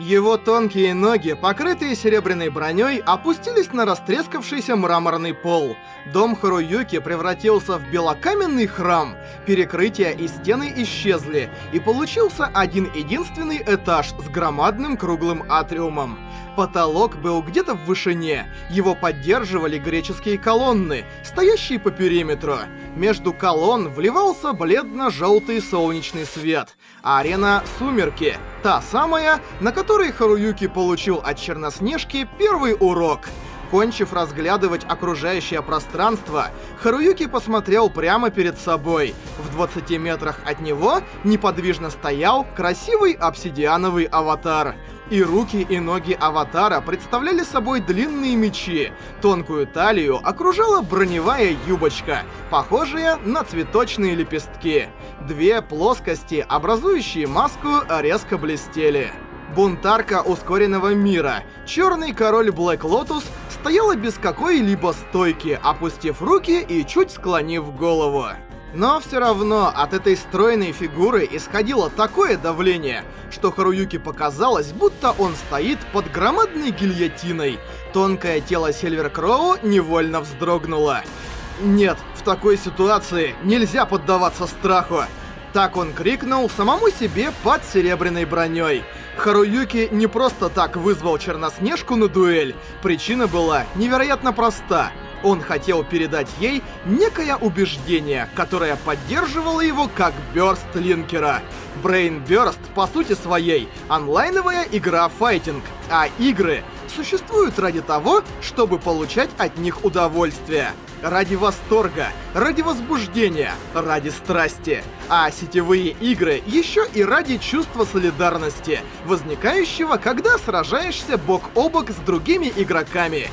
Его тонкие ноги, покрытые серебряной броней, опустились на растрескавшийся мраморный пол. Дом Харуюки превратился в белокаменный храм. Перекрытия и стены исчезли, и получился один единственный этаж с громадным круглым атриумом. Потолок был где-то в вышине. Его поддерживали греческие колонны, стоящие по периметру. Между колонн вливался бледно-желтый солнечный свет. А арена — сумерки. Та самая, на которой Харуюки получил от Черноснежки первый урок — Кончив разглядывать окружающее пространство, Харуюки посмотрел прямо перед собой. В 20 метрах от него неподвижно стоял красивый обсидиановый аватар. И руки и ноги аватара представляли собой длинные мечи. Тонкую талию окружала броневая юбочка, похожая на цветочные лепестки. Две плоскости, образующие маску, резко блестели. Бунтарка ускоренного мира, черный король Блэк Лотус, стояла без какой-либо стойки, опустив руки и чуть склонив голову. Но все равно от этой стройной фигуры исходило такое давление, что Харуюки показалось, будто он стоит под громадной гильотиной. Тонкое тело Сильвер Кроу невольно вздрогнуло. Нет, в такой ситуации нельзя поддаваться страху. Так он крикнул самому себе под серебряной броней. Харуюки не просто так вызвал Черноснежку на дуэль. Причина была невероятно проста. Он хотел передать ей некое убеждение, которое поддерживало его как бёрст линкера. Brain Burst по сути своей онлайновая игра файтинг, а игры существуют ради того, чтобы получать от них удовольствие ради восторга, ради возбуждения, ради страсти. А сетевые игры еще и ради чувства солидарности, возникающего, когда сражаешься бок о бок с другими игроками.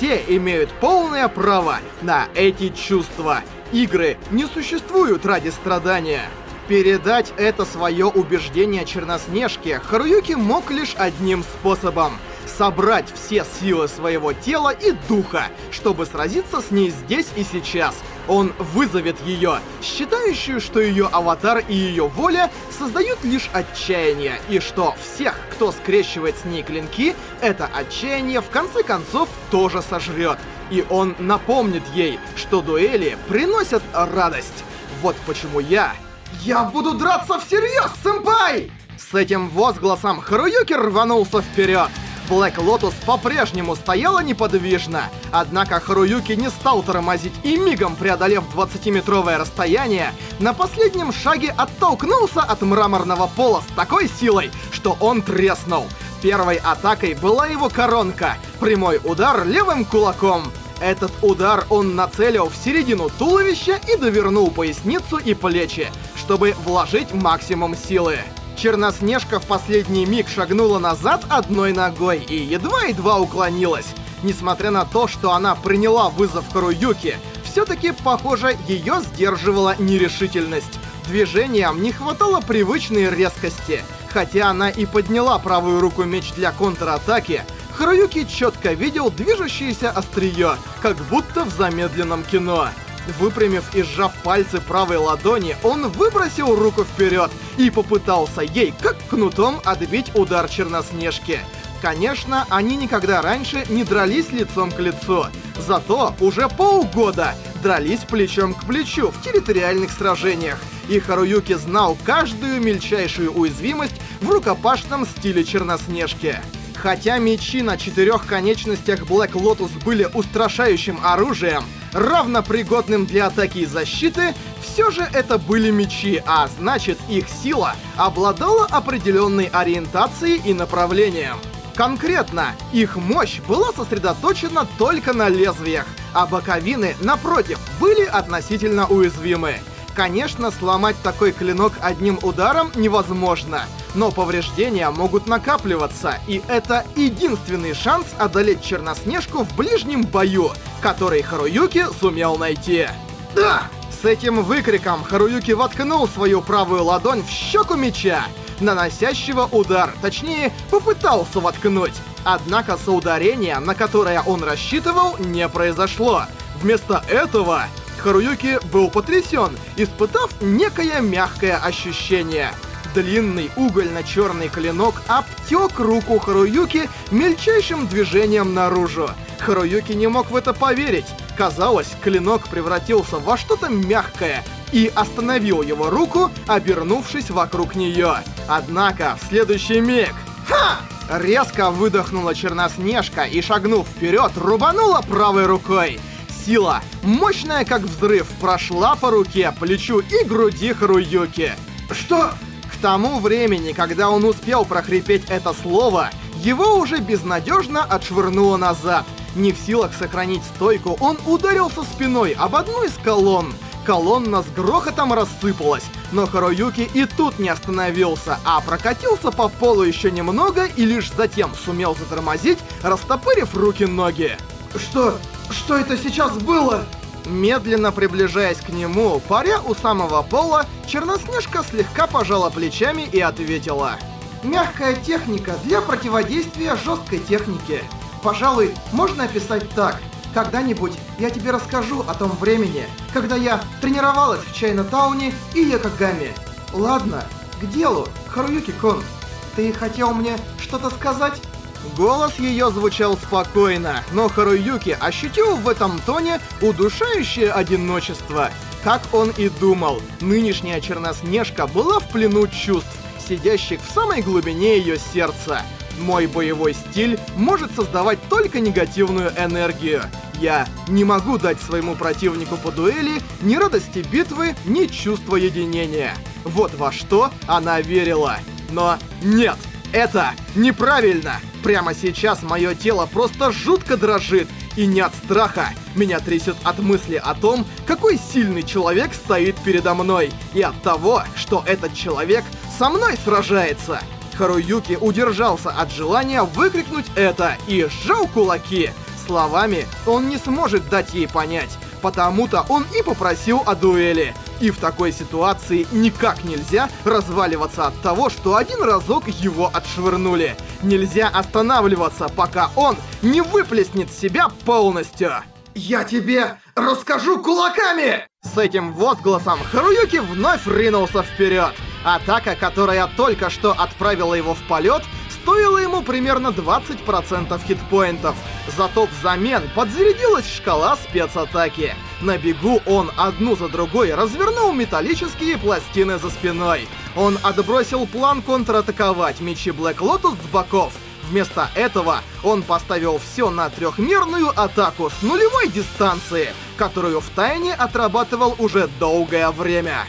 Все имеют полное право на эти чувства. Игры не существуют ради страдания. Передать это свое убеждение Черноснежке Харуюки мог лишь одним способом — собрать все силы своего тела и духа, чтобы сразиться с ней здесь и сейчас. Он вызовет ее, считающую, что ее аватар и ее воля создают лишь отчаяние, и что всех, кто скрещивает с ней клинки, это отчаяние в конце концов тоже сожрет. И он напомнит ей, что дуэли приносят радость. Вот почему я... Я буду драться всерьез, сэмпай! С этим возгласом Харуюки рванулся вперед. Блэк Лотус по-прежнему стояла неподвижно, однако Харуюки не стал тормозить и мигом преодолев 20-метровое расстояние, на последнем шаге оттолкнулся от мраморного пола с такой силой, что он треснул. Первой атакой была его коронка, прямой удар левым кулаком. Этот удар он нацелил в середину туловища и довернул поясницу и плечи, чтобы вложить максимум силы. Черноснежка в последний миг шагнула назад одной ногой и едва-едва уклонилась. Несмотря на то, что она приняла вызов Харуюки, все-таки, похоже, ее сдерживала нерешительность. Движением не хватало привычной резкости. Хотя она и подняла правую руку меч для контратаки, Харуюки четко видел движущееся острие, как будто в замедленном кино. Выпрямив и сжав пальцы правой ладони, он выбросил руку вперед и попытался ей, как кнутом, отбить удар Черноснежки. Конечно, они никогда раньше не дрались лицом к лицу. Зато уже полгода дрались плечом к плечу в территориальных сражениях. И Харуюки знал каждую мельчайшую уязвимость в рукопашном стиле Черноснежки. Хотя мечи на четырех конечностях Black Lotus были устрашающим оружием, равно пригодным для атаки и защиты, все же это были мечи, а значит их сила обладала определенной ориентацией и направлением. Конкретно, их мощь была сосредоточена только на лезвиях, а боковины, напротив, были относительно уязвимы. Конечно, сломать такой клинок одним ударом невозможно, но повреждения могут накапливаться, и это единственный шанс одолеть Черноснежку в ближнем бою, который Харуюки сумел найти. Да! С этим выкриком Харуюки воткнул свою правую ладонь в щеку меча, наносящего удар, точнее, попытался воткнуть. Однако соударение, на которое он рассчитывал, не произошло. Вместо этого Харуюки был потрясен, испытав некое мягкое ощущение. Длинный угольно-черный клинок обтек руку Харуюки мельчайшим движением наружу. Харуюки не мог в это поверить. Казалось, клинок превратился во что-то мягкое и остановил его руку, обернувшись вокруг нее. Однако, в следующий миг... Ха! Резко выдохнула Черноснежка и, шагнув вперед, рубанула правой рукой. Сила, мощная как взрыв, прошла по руке, плечу и груди Харуюки. Что? К тому времени, когда он успел прохрипеть это слово, его уже безнадежно отшвырнуло назад. Не в силах сохранить стойку, он ударился спиной об одну из колонн. Колонна с грохотом рассыпалась, но Харуюки и тут не остановился, а прокатился по полу еще немного и лишь затем сумел затормозить, растопырив руки-ноги. Что? Что это сейчас было? Медленно приближаясь к нему, паря у самого пола, Черноснежка слегка пожала плечами и ответила. Мягкая техника для противодействия жесткой технике. Пожалуй, можно описать так. Когда-нибудь я тебе расскажу о том времени, когда я тренировалась в Чайна-тауне и Якогаме. Ладно, к делу, Харуюки-кун. Ты хотел мне что-то сказать? Голос ее звучал спокойно, но Харуюки ощутил в этом тоне удушающее одиночество. Как он и думал, нынешняя Черноснежка была в плену чувств, сидящих в самой глубине ее сердца. Мой боевой стиль может создавать только негативную энергию. Я не могу дать своему противнику по дуэли ни радости битвы, ни чувства единения. Вот во что она верила. Но нет, это неправильно! Прямо сейчас мое тело просто жутко дрожит, и не от страха. Меня трясет от мысли о том, какой сильный человек стоит передо мной, и от того, что этот человек со мной сражается. Харуюки удержался от желания выкрикнуть это и сжал кулаки. Словами он не сможет дать ей понять, потому-то он и попросил о дуэли. И в такой ситуации никак нельзя разваливаться от того, что один разок его отшвырнули. Нельзя останавливаться, пока он не выплеснет себя полностью. «Я тебе расскажу кулаками!» С этим возгласом Харуюки вновь ринулся вперед. Атака, которая только что отправила его в полет, стоила ему примерно 20% хитпоинтов. Зато взамен подзарядилась шкала спецатаки. На бегу он одну за другой развернул металлические пластины за спиной. Он отбросил план контратаковать мечи Блэк Лотус с боков. Вместо этого он поставил все на трехмерную атаку с нулевой дистанции, которую втайне отрабатывал уже долгое время.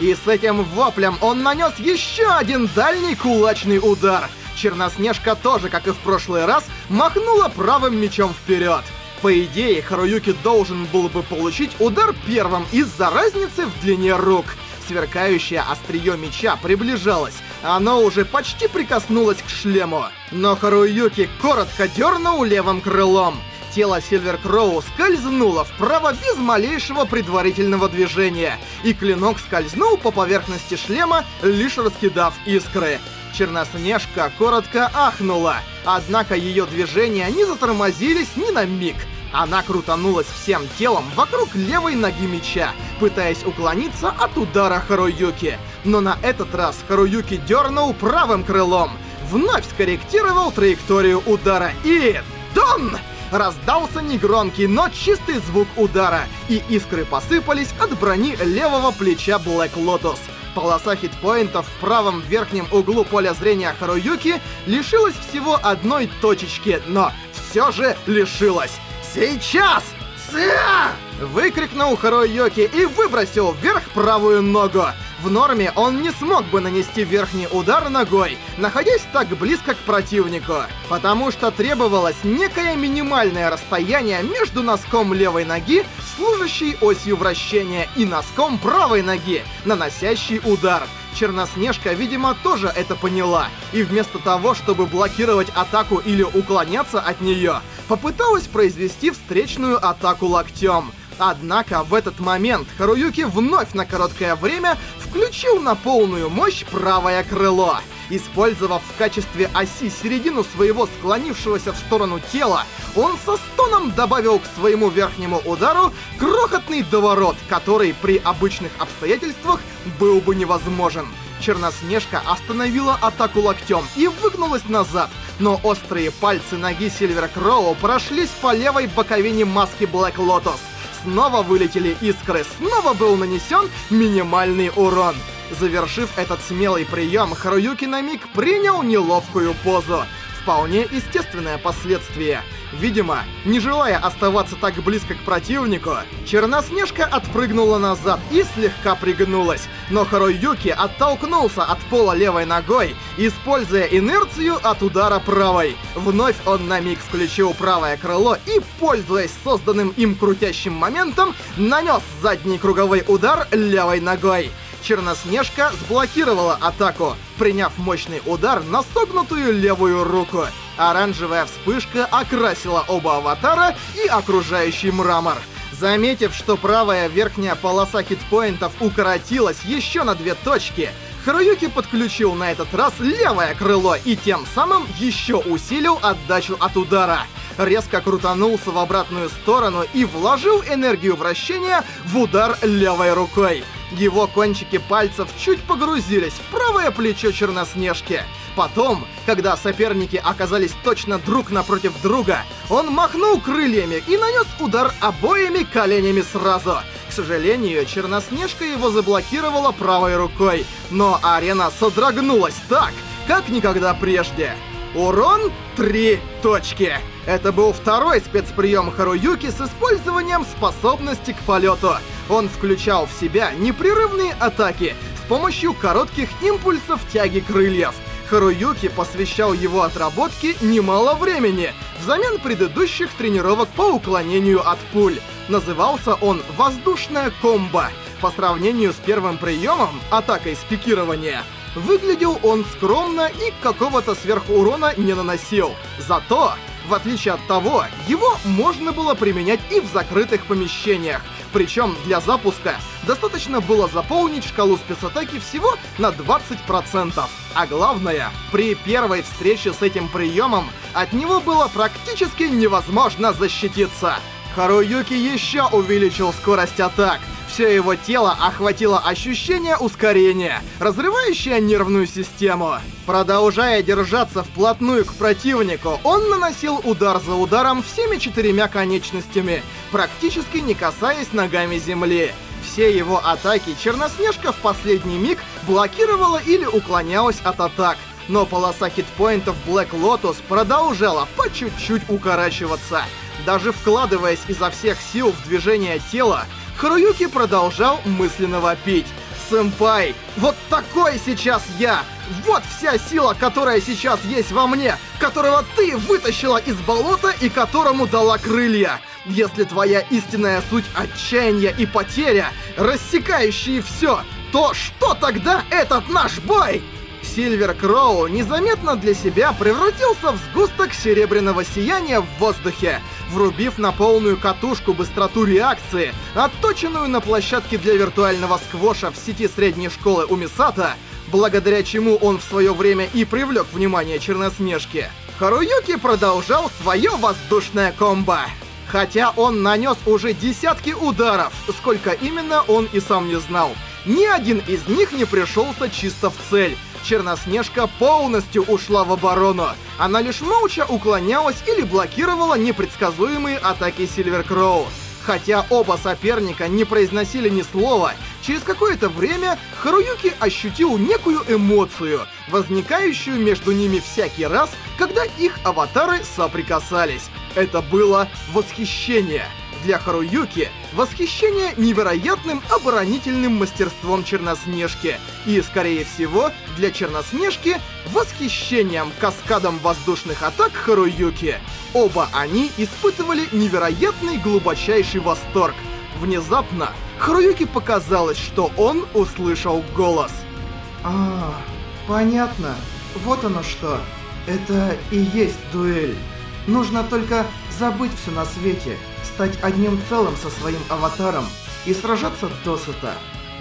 И с этим воплем он нанес еще один дальний кулачный удар. Черноснежка тоже, как и в прошлый раз, махнула правым мечом вперед. По идее, Харуюки должен был бы получить удар первым из-за разницы в длине рук. Сверкающее острие меча приближалось. Оно уже почти прикоснулось к шлему. Но Харуюки коротко дернул левым крылом тело Сильвер Кроу скользнуло вправо без малейшего предварительного движения, и клинок скользнул по поверхности шлема, лишь раскидав искры. Черноснежка коротко ахнула, однако ее движения не затормозились ни на миг. Она крутанулась всем телом вокруг левой ноги меча, пытаясь уклониться от удара Харуюки. Но на этот раз Харуюки дернул правым крылом, вновь скорректировал траекторию удара и... Дон! Раздался негромкий, но чистый звук удара, и искры посыпались от брони левого плеча Блэк Лотос. Полоса хитпоинтов в правом верхнем углу поля зрения Харуюки лишилась всего одной точечки, но все же лишилась. Сейчас! Ся! Выкрикнул Харуюки и выбросил вверх правую ногу. В норме он не смог бы нанести верхний удар ногой, находясь так близко к противнику, потому что требовалось некое минимальное расстояние между носком левой ноги, служащей осью вращения, и носком правой ноги, наносящей удар. Черноснежка, видимо, тоже это поняла, и вместо того, чтобы блокировать атаку или уклоняться от нее, попыталась произвести встречную атаку локтем. Однако в этот момент Харуюки вновь на короткое время включил на полную мощь правое крыло. Использовав в качестве оси середину своего склонившегося в сторону тела, он со стоном добавил к своему верхнему удару крохотный доворот, который при обычных обстоятельствах был бы невозможен. Черноснежка остановила атаку локтем и выгнулась назад, но острые пальцы ноги Сильвер Кроу прошлись по левой боковине маски Блэк Лотос. Снова вылетели искры, снова был нанесен минимальный урон. Завершив этот смелый прием, Харуюки на миг принял неловкую позу. Вполне естественное последствие — Видимо, не желая оставаться так близко к противнику, Черноснежка отпрыгнула назад и слегка пригнулась, но Харуюки оттолкнулся от пола левой ногой, используя инерцию от удара правой. Вновь он на миг включил правое крыло и, пользуясь созданным им крутящим моментом, нанес задний круговой удар левой ногой. Черноснежка сблокировала атаку, приняв мощный удар на согнутую левую руку. Оранжевая вспышка окрасила оба аватара и окружающий мрамор. Заметив, что правая верхняя полоса хитпоинтов укоротилась еще на две точки, Харуюки подключил на этот раз левое крыло и тем самым еще усилил отдачу от удара. Резко крутанулся в обратную сторону и вложил энергию вращения в удар левой рукой. Его кончики пальцев чуть погрузились в правое плечо Черноснежки. Потом, когда соперники оказались точно друг напротив друга, он махнул крыльями и нанес удар обоими коленями сразу. К сожалению, Черноснежка его заблокировала правой рукой, но арена содрогнулась так, как никогда прежде. Урон 3 точки. Это был второй спецприем Харуюки с использованием способности к полету. Он включал в себя непрерывные атаки с помощью коротких импульсов тяги крыльев. Харуюки посвящал его отработке немало времени, взамен предыдущих тренировок по уклонению от пуль. Назывался он «Воздушная комбо». По сравнению с первым приемом, атакой с пикирования, выглядел он скромно и какого-то сверхурона не наносил. Зато в отличие от того, его можно было применять и в закрытых помещениях. Причем для запуска достаточно было заполнить шкалу спецатаки всего на 20%. А главное, при первой встрече с этим приемом от него было практически невозможно защититься. Харуюки еще увеличил скорость атак — все его тело охватило ощущение ускорения, разрывающее нервную систему. Продолжая держаться вплотную к противнику, он наносил удар за ударом всеми четырьмя конечностями, практически не касаясь ногами земли. Все его атаки Черноснежка в последний миг блокировала или уклонялась от атак, но полоса хитпоинтов Black Lotus продолжала по чуть-чуть укорачиваться. Даже вкладываясь изо всех сил в движение тела, Харуюки продолжал мысленно вопить. «Сэмпай, вот такой сейчас я! Вот вся сила, которая сейчас есть во мне, которого ты вытащила из болота и которому дала крылья! Если твоя истинная суть отчаяния и потеря, рассекающие все, то что тогда этот наш бой?» Сильвер Кроу незаметно для себя превратился в сгусток серебряного сияния в воздухе, врубив на полную катушку быстроту реакции, отточенную на площадке для виртуального сквоша в сети средней школы Умисата, благодаря чему он в свое время и привлек внимание Черноснежки. Харуюки продолжал свое воздушное комбо. Хотя он нанес уже десятки ударов, сколько именно он и сам не знал. Ни один из них не пришелся чисто в цель, Черноснежка полностью ушла в оборону. Она лишь молча уклонялась или блокировала непредсказуемые атаки Сильвер Кроу. Хотя оба соперника не произносили ни слова, через какое-то время Харуюки ощутил некую эмоцию, возникающую между ними всякий раз, когда их аватары соприкасались. Это было восхищение. Для Харуюки восхищение невероятным оборонительным мастерством Черноснежки и, скорее всего, для Черноснежки восхищением каскадом воздушных атак Харуюки. Оба они испытывали невероятный глубочайший восторг. Внезапно Харуюки показалось, что он услышал голос. А, понятно. Вот оно что. Это и есть дуэль. Нужно только забыть все на свете стать одним целым со своим аватаром и сражаться досыта.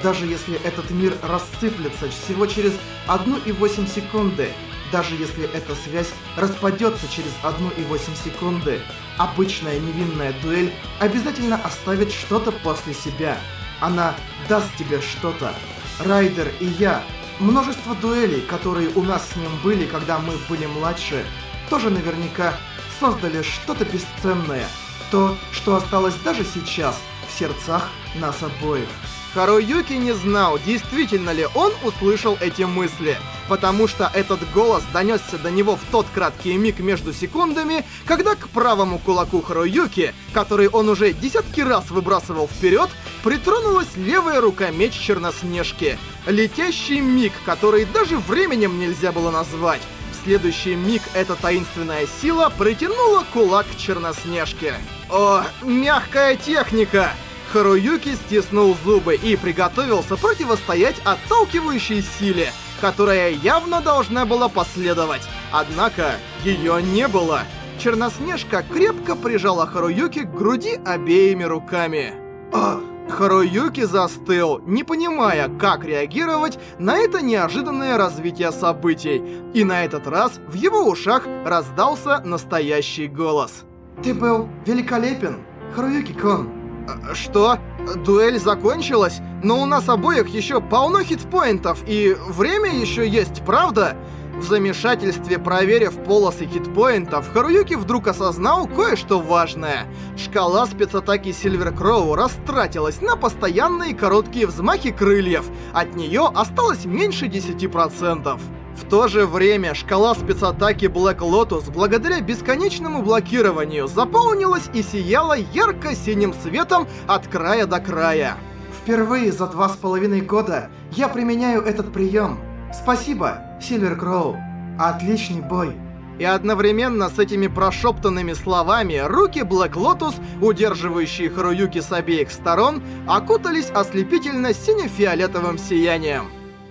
Даже если этот мир рассыплется всего через 1,8 секунды, даже если эта связь распадется через 1,8 секунды, обычная невинная дуэль обязательно оставит что-то после себя. Она даст тебе что-то. Райдер и я Множество дуэлей, которые у нас с ним были, когда мы были младше, тоже наверняка создали что-то бесценное. То, что осталось даже сейчас в сердцах нас обоих. Харуюки не знал, действительно ли он услышал эти мысли, потому что этот голос донесся до него в тот краткий миг между секундами, когда к правому кулаку Харуюки, который он уже десятки раз выбрасывал вперед, притронулась левая рука меч Черноснежки. Летящий миг, который даже временем нельзя было назвать. Следующий миг эта таинственная сила притянула кулак к Черноснежке. О, мягкая техника! Харуюки стиснул зубы и приготовился противостоять отталкивающей силе, которая явно должна была последовать. Однако, ее не было. Черноснежка крепко прижала Харуюки к груди обеими руками. А... Харуюки застыл, не понимая, как реагировать на это неожиданное развитие событий. И на этот раз в его ушах раздался настоящий голос. «Ты был великолепен, Харуюки-кон!» Э, что? Дуэль закончилась? Но у нас обоих еще полно хитпоинтов, и время еще есть, правда? В замешательстве проверив полосы хитпоинтов, Харуюки вдруг осознал кое-что важное. Шкала спецатаки Сильвер Кроу растратилась на постоянные короткие взмахи крыльев. От нее осталось меньше 10%. В то же время шкала спецатаки Black Lotus благодаря бесконечному блокированию заполнилась и сияла ярко-синим светом от края до края. Впервые за два с половиной года я применяю этот прием. Спасибо, Сильвер Кроу. Отличный бой. И одновременно с этими прошептанными словами руки Блэк Лотус, удерживающие Харуюки с обеих сторон, окутались ослепительно сине-фиолетовым сиянием.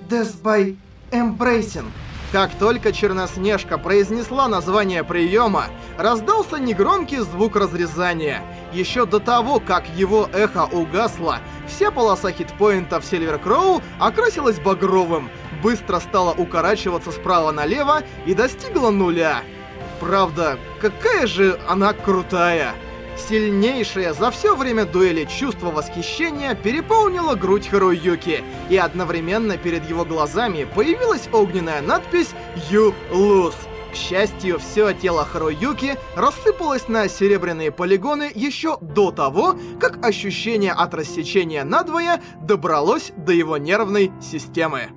Death by Embracing. Как только Черноснежка произнесла название приема, раздался негромкий звук разрезания. Еще до того, как его эхо угасло, вся полоса хитпоинтов Сильвер Кроу окрасилась багровым, быстро стала укорачиваться справа налево и достигла нуля. Правда, какая же она крутая! Сильнейшее за все время дуэли чувство восхищения переполнило грудь Харуюки, и одновременно перед его глазами появилась огненная надпись «You lose». К счастью, все тело Харуюки рассыпалось на серебряные полигоны еще до того, как ощущение от рассечения надвое добралось до его нервной системы.